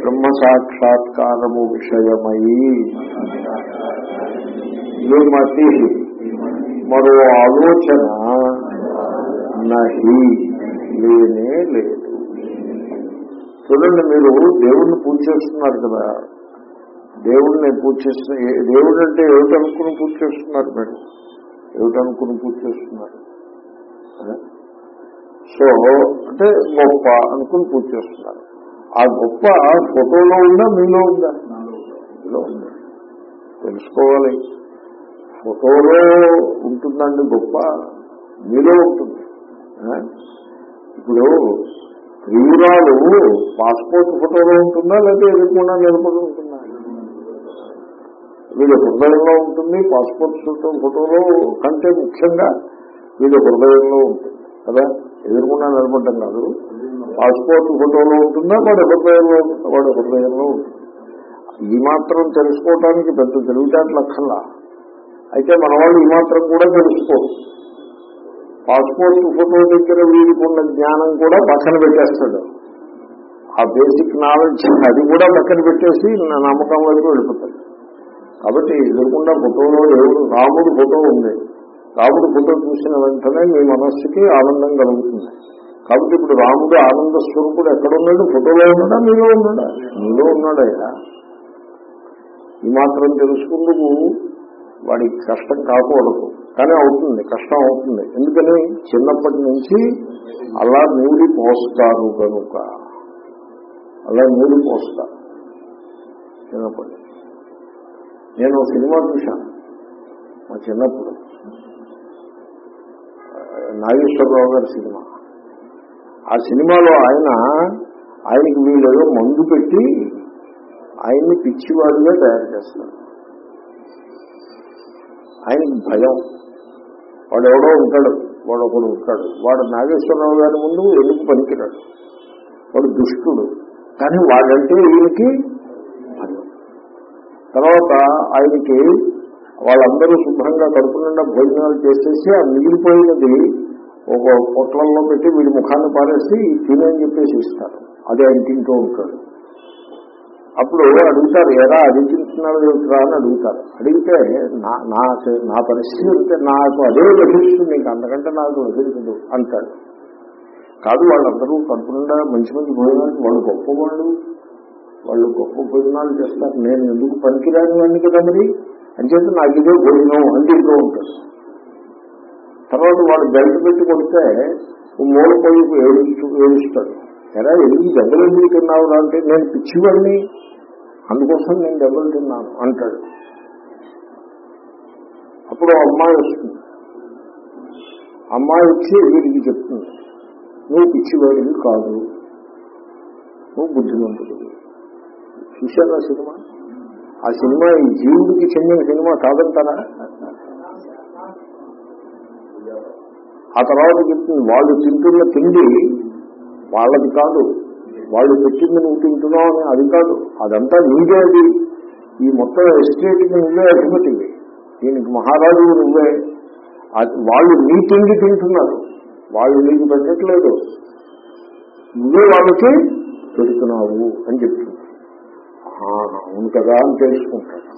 బ్రహ్మ సాక్షాత్కారము విషయమై విమతి మరో ఆలోచన నహి లేనే లేదు। చూడండి మీరు దేవుణ్ణి పూజ చేస్తున్నారు కదా. దేవుణ్ణి పూజ చేస్తున్న దేవుడు అంటే ఏమిటనుకుని పూజ చేస్తున్నారు మీరు? ఏమిటనుకుని పూజ చేస్తున్నారు? సో అంటే గొప్ప అనుకుని పూజ చేస్తున్నారు. ఆ గొప్ప ఫోటోలో ఉందా మీలో ఉందా? మీలో ఉందా? తెలుసుకోవాలి. ఫోటోలో ఉంటుందండి గొప్ప మీలో ఉంటుంది. ఇప్పుడు ప్రియురాలు పాస్పోర్ట్ ఫోటోలో ఉంటుందా లేకపోతే ఎదుర్కొన్నా నిలబడి ఉంటుందా? వీళ్ళ హృదయంలో ఉంటుంది పాస్పోర్ట్ ఫోటో ఫోటోలో కంటే ముఖ్యంగా వీళ్ళ హృదయంలో ఉంటుంది కదా? ఎదుర్కొన్నా నిలబడటం కాదు. పాస్పోర్ట్ ఫోటోలో ఉంటుందా? వాడు హృదయంలో ఉంటుందా? వాడి హృదయంలో ఉంటుంది? ఈ మాత్రం తెలుసుకోవటానికి పెద్ద తెలివితేటలు అక్కర్లా అయితే మన వాళ్ళు ఈ మాత్రం కూడా తెలుసుకోరు. పాస్పోర్ట్ ఫోటో దగ్గర వీడికున్న జ్ఞానం కూడా పక్కన పెట్టేస్తాడు. ఆ బేసిక్ నాలెడ్జ్ అది కూడా పక్కన పెట్టేసి నా నమ్మకం వైపు వెళ్ళిపోతాడు. కాబట్టి ఎదురకుండా ఫోటోలో రాముడు ఫోటో ఉంది. రాముడు ఫోటో చూసిన వెంటనే మీ మనస్సుకి ఆనందం కలుగుతుంది. కాబట్టి ఇప్పుడు రాముడు ఆనంద స్వరూపుడు ఎక్కడున్నాడు? ఫోటోలో ఉన్నాడా? మీలో ఉన్నాడా? మీలో ఉన్నాడయ్యా ఈ మాత్రం తెలుసుకుందుకు వాడికి కష్టం కాకూడదు. కానీ అవుతుంది కష్టం అవుతుంది. ఎందుకని? చిన్నప్పటి నుంచి అలా నూరి పోస్తారు కనుక. అలా నూరి పోస్తారు. చిన్నప్పటి. నేను సినిమా చూశాను. మా చిన్నప్పుడు. నాగేశ్వరరావు గారి సినిమా. ఆ సినిమాలో ఆయన ఆయనకి వీళ్ళేదో మందు పెట్టి ఆయన్ని పిచ్చివాడిగా తయారు చేస్తారు. ఆయనకి భయం. వాడు ఎవడో ఉంటాడు వాడు ఒకడు ఉంటాడు. వాడు నాగేశ్వరరావు గారి ముందు ఎందుకు పనికిరాడు? వాడు దుష్టుడు. కానీ వాడంటే ఈయనకి భయం. తర్వాత ఆయనకి వాళ్ళందరూ శుభ్రంగా కడుపు నిండా భోజనాలు చేసేసి ఆ మిగిలిపోయినది ఒక పొట్లంలో పెట్టి వీడి ముఖాన్ని పారేసి తినని చెప్పేసి ఇస్తారు. అదే ఆయన తింటూ ఉంటాడు. అప్పుడు అడుగుతారు ఎలా అది తింటున్నాడు ఏమిట్రా? అని అడుగుతారు. అడిగితే నా నా నా పరిస్థితి అంటే నాకు అదే లభిస్తుంది ఇంకా అంతకంటే నాకు లభించదు అంటాడు. కాదు వాళ్ళందరూ కడుపు నిండా మంచి మంచి భోజనాలు వాళ్ళు గొప్పవాళ్ళు వాళ్ళు గొప్ప భోజనాలు చేస్తారు. నేను ఎందుకు పనికిరాని వాడిని కదా మరి? అంచేత నాకు ఇదే భోజనం అని తింటూ ఉంటాడు తర్వాత వాడు బెల్ట్ పెట్టి కొడితే మూల పోయి ఏడుస్తూ ఏడుస్తాడు. ఎలా ఎన్ని దెబ్బలు ఎందుకు తిన్నావు రా? అంటే నేను పిచ్చివాడిని. అందుకోసం నేను దెబ్బలు తిన్నాను అంటాడు. అప్పుడు అమ్మాయి వస్తుంది. అమ్మాయి వచ్చి వీడికి చెప్తుంది. నువ్వు పిచ్చివాడివి కాదు. నువ్వు బుద్ధిమంతుడు చూశారా సినిమా? ఆ సినిమా ఈ జీవుడికి చెందిన సినిమా కాదంటారా ఆ తర్వాత చెప్తుంది వాళ్ళు తింటున్న తిండి వాళ్ళది కాదు. వాళ్ళు పెట్టింది నువ్వు తింటున్నావు అని అది కాదు. అదంతా నీదే అది. ఈ మొత్తం ఎస్టేట్కి నువ్వే అధిపతివి. దీనికి మహారాజు నువ్వే. అది- వాళ్ళు నీ తిండి తింటున్నారు. వాళ్ళు నీకు పెట్టట్లేదు. నువ్వే వాళ్ళకి పెడుతున్నావు అని చెప్తుంది అవును కదా అని తెలుసుకుంటాడు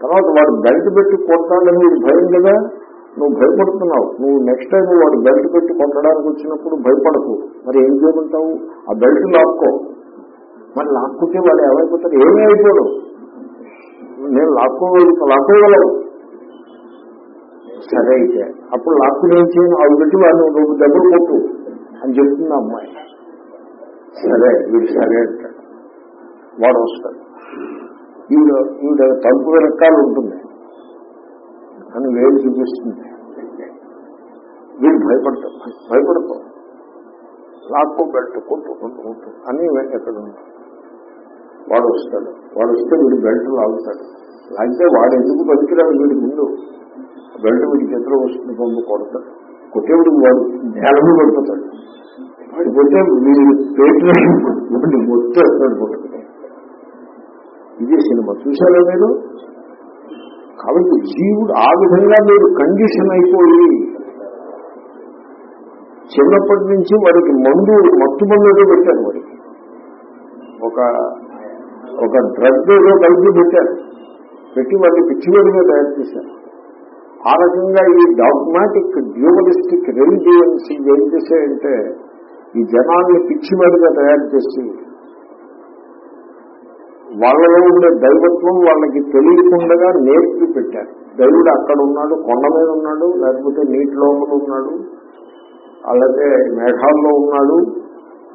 తర్వాత వాడు బెల్ట్ పెట్టి కొట్టాలని నీకు భయం కదా? నువ్వు భయపడుతున్నావు. నువ్వు నెక్స్ట్ టైం వాడు బెల్ట్ పెట్టి కొట్టడానికి వచ్చినప్పుడు భయపడకు. మరి ఏం చేయమంటావు? ఆ బెల్ట్ లాక్కో. మరి లాక్కుంటే వాడు ఏమైపోతారు ఏమీ అయిపోడు నేను లాక్కోగల లాక్కోగలవు సరే అయితే అప్పుడు లాక్కుని ఏం చేయను అవి పెట్టి వాడిని రెండు దెబ్బలు కొట్టు అని చెప్తుంది అమ్మాయి. సరే వీడు సరే అంటాడు. వాడు వస్తాడు ఈవిడ ఈవిడ తలుపు వెనకాల ఉంటుంది. అని వేలు చూపిస్తుంది. వీడు భయపడతాం భయపడతాం లాక్కో బెల్ట్ కొట్టు కొట్టు కొట్టు అని ఎక్కడ ఉంటాడు వాడు వస్తాడు వాడు వస్తే వీడు బెల్ట్ లాగుతాడు. లాగితే వాడు ఎందుకు బతికిరాడు వీడి ముందు? బెల్ట్ వీడి చేతిలో వస్తుంది కొంత కొడతాడు. కొట్టేవాడు వాడు నేలలో పడిపోతాడు. వాడు కొట్టే వీడి పేట్లు వీడిని మొత్తేస్తాడు కొట్టుకుని ఇదే సినిమా. చూశారా మీరు? కాబట్టి జీవుడు ఆ విధంగా మీరు కండిషన్ అయిపోయి చిన్నప్పటి నుంచి వాడికి మందు మత్తు మందు పెట్టారు వాడికి. ఒక ఒక డ్రగ్ ఏదో కలిపి పెట్టారు. పెట్టి వాడిని పిచ్చివాడిగా తయారు చేశారు. ఆ రకంగా ఈ డాగ్మాటిక్ డ్యూమలిస్టిక్ రెలిజియన్స్ ఏం చేశాయంటే ఈ జనాన్ని పిచ్చివాడిగా తయారు చేసి వాళ్ళలో ఉండే దైవత్వం వాళ్ళకి తెలియకుండా నేర్పి పెట్టారు. దైవుడు అక్కడ ఉన్నాడు కొండ మీద ఉన్నాడు లేకపోతే నీటిలో ఉన్నాడు అలాగే మేఘాల్లో ఉన్నాడు.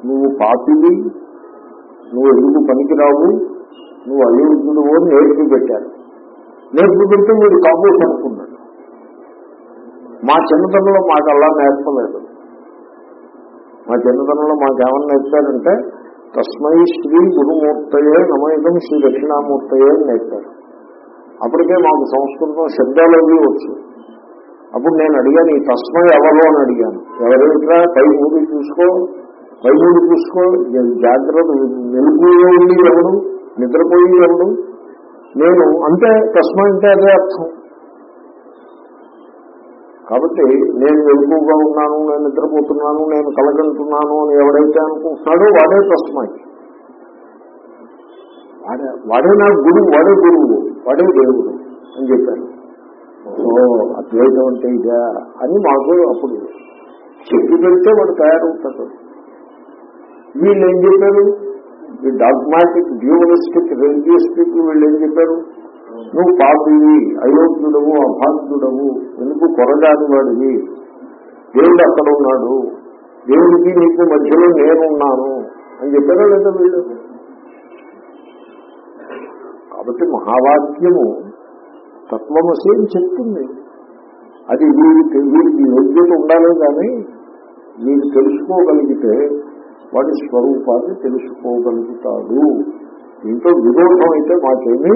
నువ్వు పాపివి నువ్వు ఎందుకు పనికిరావు నువ్వు అయోగ్యుడు అని నేర్పి పెట్టారు. నేర్పి పెడితే మీరు కాబోస్ అనుకున్నాడు మా చిన్నతనంలో మాకు అలా నేర్పలేదు. మా చిన్నతనంలో మాకేమన్నా నేర్పారంటే తస్మై శ్రీ గురుమూర్తయే నమయకం శ్రీ దక్షిణామూర్తయే అని నేర్పారు. అప్పటికే మాకు సంస్కృతం శబ్దాలు అవి వచ్చు. అప్పుడు నేను అడిగాను ఈ తస్మై ఎవరు? అని అడిగాను. ఎవరైనా పై మూడు చూసుకో పై మూడు చూసుకో. జాగ్రత్త మెలుగులో ఉండి ఎవడు నిద్రపోయి ఎవడు నేను అంటే తస్మై అంటే అదే అర్థం. కాబట్టి నేను ఎక్కువగా ఉన్నాను నేను నిద్రపోతున్నాను నేను కలగంటున్నాను అని ఎవడైతే అనుకుంటున్నాడో వాడే తస్మై వాడే వాడే నా గురువు వాడే గురువు వాడే దేవుడు అని చెప్పాను ఓ అద్వైతం అంటే ఇదా అని మాకు అప్పుడు చెప్పి పెడితే వాడు తయారవుతాడు. వీళ్ళు ఏం చెప్పారు? డాగ్మాటిక్ డ్యూమలిస్టిక్ రిలీజియస్ పీపుల్ వీళ్ళు ఏం చెప్పారు? నువ్వు పాపివి అయోగ్యుడవు అభాగ్యుడవు ఎందుకు కొరగాని వాడివి? దేవుడు అక్కడ ఉన్నాడు. దేవుడికి నీకు మధ్యలో నేనున్నాను అని చెప్పారా లేదా వీళ్ళు కాబట్టి మహావాక్యము తత్వమసి అని చెప్తుంది. అది వీడికి వీడికి యోగ్యత ఉండాలి కానీ మీరు తెలుసుకోగలిగితే వాడి స్వరూపాన్ని తెలుసుకోగలుగుతాడు. దీంతో విరోధం అయితే మాకేమీ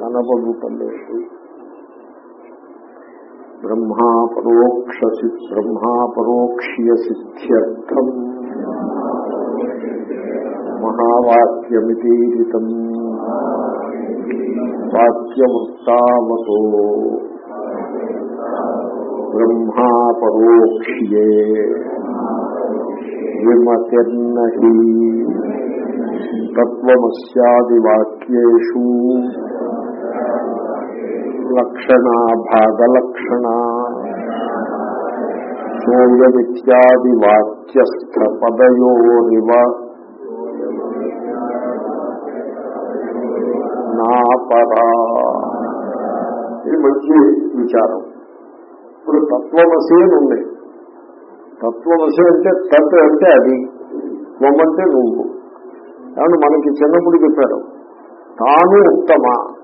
కనబడుటం లేదు బ్రహ్మా పరోక్ష బ్రహ్మా పరోక్ష్య సిద్ధ్యర్థం మహావాక్యమితీరితం వాక్యవృత్తావతో బ్రహ్మా పరోక్ష్యే విమతిర్నహి తత్వమస్యాదివాక్యేషు లక్షణా భాగలక్షణ సోయమిత్యాది వాక్యస్థ పదయోరివ నాపరా ఇది మంచి విచారం. ఇప్పుడు తత్వమసి అని ఉంది. తత్వమసి అంటే తత్ అంటే అది. త్వం అంటే నువ్వు. కాబట్టి మనకి చిన్నప్పుడు చెప్పారు. తాను ఉత్తమ.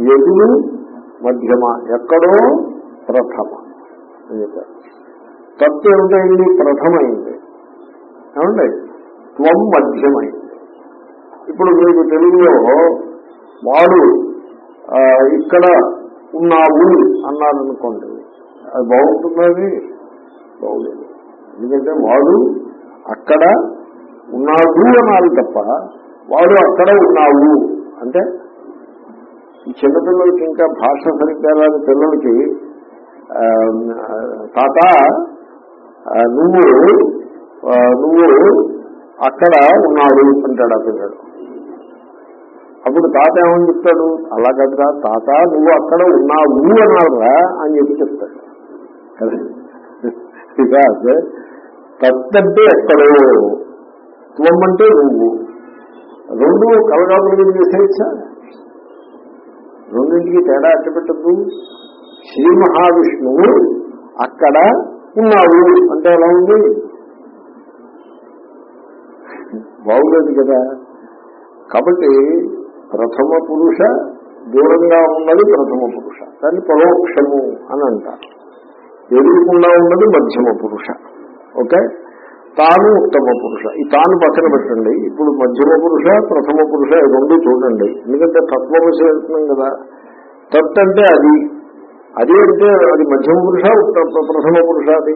ఎదురు మధ్యమ ఎక్కడో ప్రథమ. అని చెప్పారు తత్వ ఏమిటైంది? ప్రథమైంది. ఏమండి? త్వం మధ్యమైంది. ఇప్పుడు మీకు తెలుగులో వాడు ఇక్కడ ఉన్నావు అన్నారనుకోండి. అది బాగుంటుంది బాగులేదు. ఎందుకంటే వాడు అక్కడ ఉన్నాడు అనాలి తప్ప వాడు అక్కడ ఉన్నావు అంటే ఈ చిన్నపిల్లలకి ఇంకా భాష సరిగ్గా రాని పిల్లలకి తాత నువ్వు నువ్వు అక్కడ ఉన్నాడు అంటాడు ఆ పిల్లడు. అప్పుడు తాత ఏమని చెప్తాడు? అలా కదా తాత నువ్వు అక్కడ ఉన్నావు అన్నాడురా అని చెప్పి చెప్తాడు. కదా? తత్తంటే ఎక్కడో త్వం అంటే నువ్వు. రెండు కలగాపులు చేసేయచ్చా రెండింటికి తేడా అట్ట పెట్టద్దు శ్రీ మహావిష్ణువు అక్కడ ఉన్నాడు. అంటే ఎలా ఉంది? బాగులేదు కదా. కాబట్టి ప్రథమ పురుష దూరంగా ఉన్నది ప్రథమ పురుష. దాన్ని పరోక్షము అని అంటారు. ఎదురుకుండా ఉన్నది మధ్యమ పురుష. ఓకే? తాను ఉత్తమ పురుష. ఈ తాను పక్కన పెట్టండి. ఇప్పుడు మధ్యమ పురుష ప్రథమ పురుష ఈ రెండు చూడండి. ఎందుకంటే తత్వవశ వెళ్తున్నాం కదా. తత్ అంటే అది. అది అంటే అది మధ్యమ పురుష ప్రథమ పురుష అది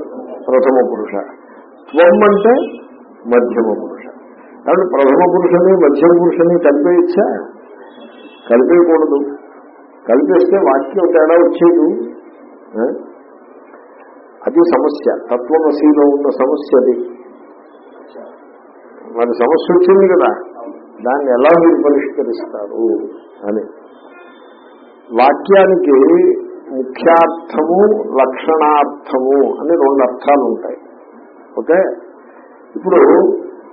ప్రథమ పురుష. త్వం అంటే మధ్యమ పురుష. కాబట్టి ప్రథమ పురుషని మధ్యమ పురుషని కలిపేయచ్చా కలిపేయకూడదు. కలిపేస్తే వాక్యం తేడా వచ్చేది. అది సమస్య. తత్వమసీలో ఉన్న సమస్య అది. మరి సమస్య వచ్చింది కదా. దాన్ని ఎలా మీరు పరిష్కరిస్తారు అని. వాక్యానికి ముఖ్యార్థము లక్షణార్థము అని రెండు అర్థాలు ఉంటాయి. ఓకే? ఇప్పుడు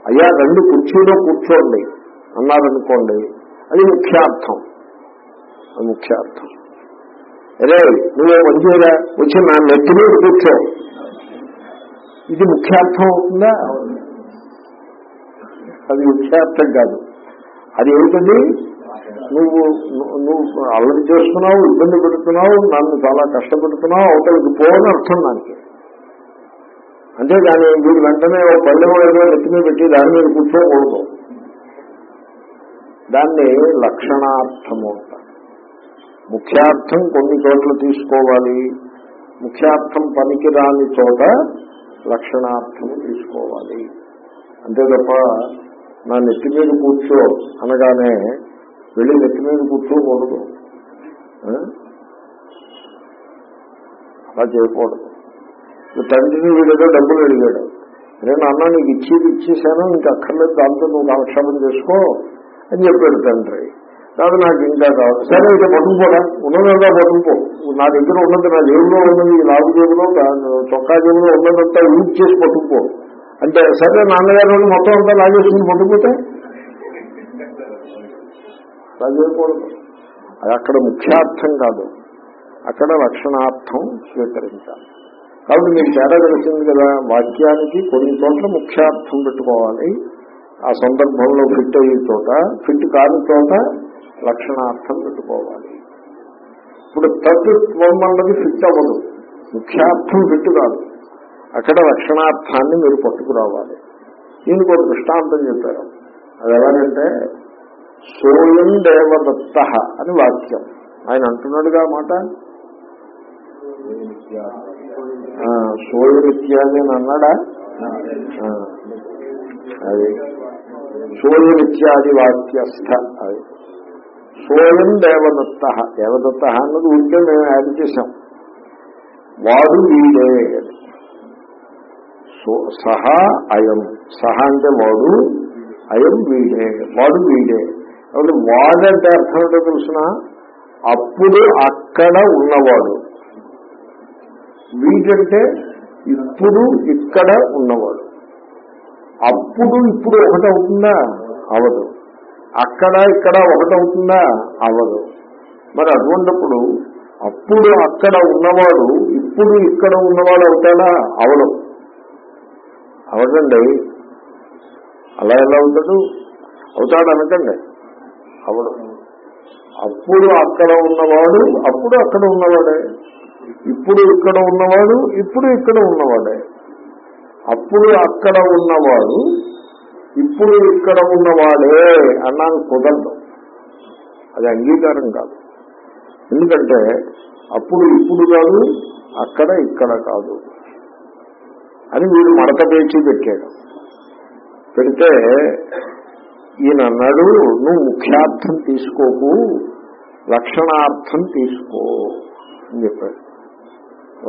అయ్యా రెండు కుర్చీలో కూర్చోండి అన్నారనుకోండి అది ముఖ్యార్థం. అది ముఖ్యార్థం. అరే నువ్వే మంచిగా వచ్చి నా నెత్తి మీద కూర్చో. ఇది ముఖ్యార్థం అవుతుందా? అది ముఖ్యార్థం కాదు. అది ఏమిటది? నువ్వు నువ్వు అల్లరి చేస్తున్నావు ఇబ్బంది పెడుతున్నావు నన్ను చాలా కష్టపెడుతున్నావు అవతలకి పోని అర్థం దానికి. అంతేగాని వీడు వెంటనే ఓ పళ్ళెం ఏదో నెత్తి మీద పెట్టి దాని మీద కూర్చోకూడదు. దాన్ని లక్షణార్థము ముఖ్యార్థం కొన్ని చోట్ల తీసుకోవాలి. ముఖ్యార్థం పనికిరాని చోట లక్షణార్థం తీసుకోవాలి. అంతే తప్ప నా నెత్తి మీద కూర్చో అనగానే వెళ్ళి నెత్తి మీద కూర్చోకూడదు అలా చేయకూడదు. తండ్రిని వీడేదో డబ్బులు అడిగాడు. నేను అన్న నీకు ఇచ్చేది ఇచ్చేసాను ఇంకా అక్కర్లేదు దాంతో నువ్వు కాలక్షేపం చేసుకో అని చెప్పాడు తండ్రి. కాదు నాకు ఇంకా కాదు. సరే ఇక పట్టుకుపోరా ఉన్నదంతా పట్టుకుపో నా దగ్గర ఉన్నది నా జేబులో ఉన్నది ఈ లాగు జేబులో చొక్కా జేబులో ఉన్నదంతా యూజ్ చేసి పట్టుకుపో అంటే సరే నాన్నగారు మొత్తం అంతా లాగేసుకుని పట్టుకుపోతే లాగేయకూడదు. అది అక్కడ ముఖ్యార్థం కాదు. అక్కడ లక్షణార్థం స్వీకరించాలి. కాబట్టి మీకు తేడా తెలిసింది కదా వాక్యానికి కొన్ని చోట్ల ముఖ్యార్థం పెట్టుకోవాలి. ఆ సందర్భంలో ఫిట్ అయ్యే చోట ఫిట్ కాని చోట లక్షణార్థం పెట్టుకోవాలి. ఇప్పుడు తత్వం అన్నది ఫిట్ అవ్వదు. ముఖ్యార్థం ఫిట్ కాదు. అక్కడ రక్షణార్థాన్ని మీరు పట్టుకురావాలి. దీనికి ఒక దృష్టాంతం చెప్పారు. అది ఎలాగంటే సోయం దేవదత్త అని వాక్యం. ఆయన అంటున్నాడుగా మాట? ఆ, అని అన్నాడా? అది. సోయనిత్యాది వాక్యస్థ అది. సోయం దేవదత్త. దేవదత్త అన్నది ఉంటే మేము యాడ్ చేశాం. వాడు వీడే సో- సహా అయం. సహా అంటే వాడు అయం వీడే వాడు వీడే. కాబట్టి వాడంటే అర్థం ఏంటో తెలుసిన? అప్పుడు అక్కడ ఉన్నవాడు. వీడంటే ఇప్పుడు ఇక్కడ ఉన్నవాడు. అప్పుడు ఇప్పుడు ఒకటవుతుందా అవదు. అక్కడ ఇక్కడ ఒకటవుతుందా అవదు. మరి అటువంటిప్పుడు అప్పుడు అక్కడ ఉన్నవాడు ఇప్పుడు ఇక్కడ ఉన్నవాడు అవుతాడా? అవడం అవదండి అలా ఎలా ఉండదు? అవుతాడు అనకండి. అవడం అప్పుడు అక్కడ ఉన్నవాడు అప్పుడు అక్కడ ఉన్నవాడే. ఇప్పుడు ఇక్కడ ఉన్నవాడు ఇప్పుడు ఇక్కడ ఉన్నవాడే. అప్పుడు అక్కడ ఉన్నవాడు ఇప్పుడు ఇక్కడ ఉన్నవాడే అన్నాను కుదరదు. అది అంగీకారం కాదు. ఎందుకంటే అప్పుడు ఇప్పుడు కాదు అక్కడ ఇక్కడ కాదు. అని వీడు మడత పేచి పెట్టాడు. పెడితే ఈయన అన్నాడు నువ్వు ముఖ్యార్థం తీసుకోకు లక్షణార్థం తీసుకో అని చెప్పాడు.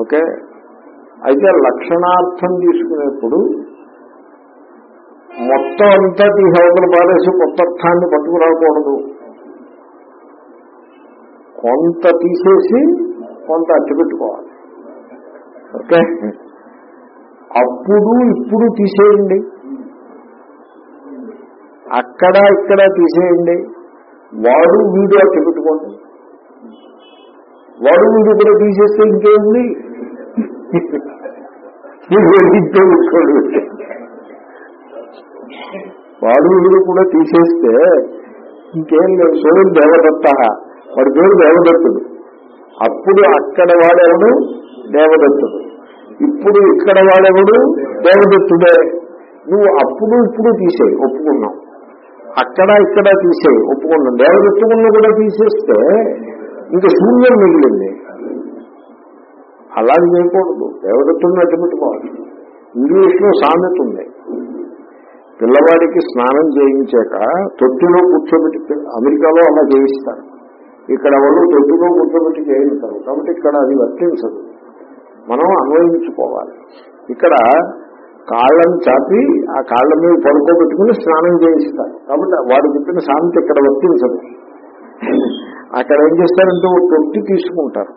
ఓకే? అయితే లక్షణార్థం తీసుకునేప్పుడు మొత్తం అంతా తీసేవతలు పారేసి కొత్త అర్థాన్ని పట్టుకురాకూడదు. కొంత తీసేసి కొంత అట్టుపెట్టుకోవాలి ఓకే? అప్పుడు ఇప్పుడు తీసేయండి. అక్కడ ఇక్కడ తీసేయండి. వాడు వీడు అట్టు పెట్టుకోండి. వాడు వీడు కూడా తీసేస్తే ఇంకేముంది? ఇంట్లో వాడు వీడు కూడా తీసేస్తే ఇంకేం లేదు. సూర్యుడు దేవదత్త. వాడి పేరు దేవదత్తుడు. అప్పుడు అక్కడ వాడేవాడు దేవదత్తుడు. ఇప్పుడు ఇక్కడ వాడెవడు? దేవదత్తుడే నువ్వు అప్పుడు ఇప్పుడు తీసేయి ఒప్పుకున్నావు. అక్కడ ఇక్కడ తీసేయి ఒప్పుకున్నాం దేవదత్తుకున్న కూడా తీసేస్తే ఇంకా శూన్యం మిగిలింది. అలా చేయకూడదు. దేవదత్తుని అడ్డు పెట్టుకోవాలి. ఇంగ్లీష్లో సామెత ఉంది. పిల్లవాడికి స్నానం చేయించాక తొట్టిలో కూర్చోబెట్టి అమెరికాలో అలా చేయిస్తారు. ఇక్కడ వాళ్ళు తొట్టిలో కూర్చోబెట్టి చేయిస్తారు కాబట్టి ఇక్కడ అది వర్తించదు. మనం అన్వయించుకోవాలి. ఇక్కడ కాళ్ళని చాపి ఆ కాళ్ళ మీద పడుకోబెట్టుకుని స్నానం చేయిస్తారు. కాబట్టి వాడు చెప్పిన శాంతి ఇక్కడ వర్తించదు. అక్కడ ఏం చేస్తారంటే ఒక తొట్టి తీసుకుంటారు.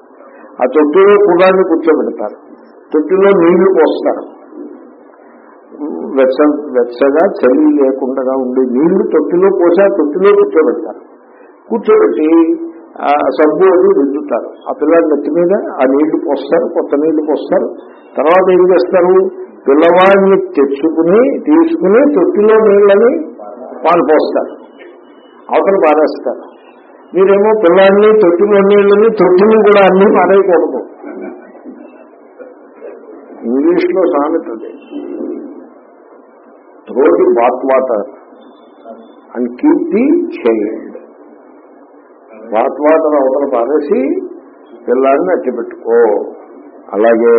ఆ తొట్టిలో కుర్రాన్ని కూర్చోబెడతారు. తొట్టిలో నీళ్ళు పోస్తారు. వెచ్చ వెచ్చగా చలి లేకుండా ఉండే నీళ్ళు తొట్టిలో పోసి ఆ తొట్టిలో కూర్చోబెడతారు. కూర్చోబెట్టి సబ్బు అది రుద్దుతారు. ఆ పిల్లల నెత్తి మీద ఆ నీళ్ళు పోస్తారు కొత్త నీళ్ళు పోస్తారు. తర్వాత ఏం చేస్తారు? పిల్లవాడిని తెచ్చుకుని తీసుకుని తొట్టిలో నీళ్ళని పాలు పోస్తారు. అవతల పారేస్తారు. మీరేమో పిల్లల్ని తొట్టిలో నీళ్ళని తొట్టిని కూడా అన్ని పారేయకూడదు. ఇంగ్లీష్లో సామెత అది. Bath water and keep the child bath water అవతల పారేసి పిల్లాడిని అట్టి పెట్టుకో అలాగే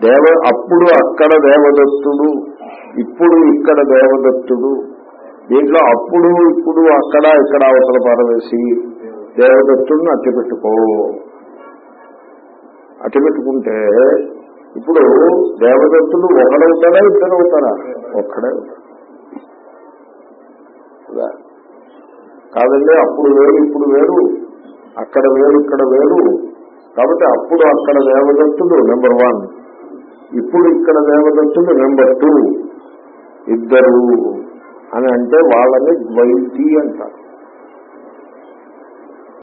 దేవ అప్పుడు అక్కడ దేవదత్తుడు ఇప్పుడు ఇక్కడ దేవదత్తుడు. దీంట్లో అప్పుడు ఇప్పుడు అక్కడ ఇక్కడ అవతల పారవేసి దేవదత్తుడిని అట్టి పెట్టుకో అట్టి పెట్టుకుంటే ఇప్పుడు దేవదత్తుడు ఒకడవుతారా ఇద్దరు అవుతారా ఒక్కడే అవుతారు కాదండి అప్పుడు వేరు ఇప్పుడు వేరు. అక్కడ వేరు ఇక్కడ వేరు. కాబట్టి అప్పుడు అక్కడ దేవదత్తుడు నెంబర్ వన్ ఇప్పుడు ఇక్కడ దేవదత్తుడు నెంబర్ టూ ఇద్దరు అని అంటే వాళ్ళని ద్వైతి అంటారు.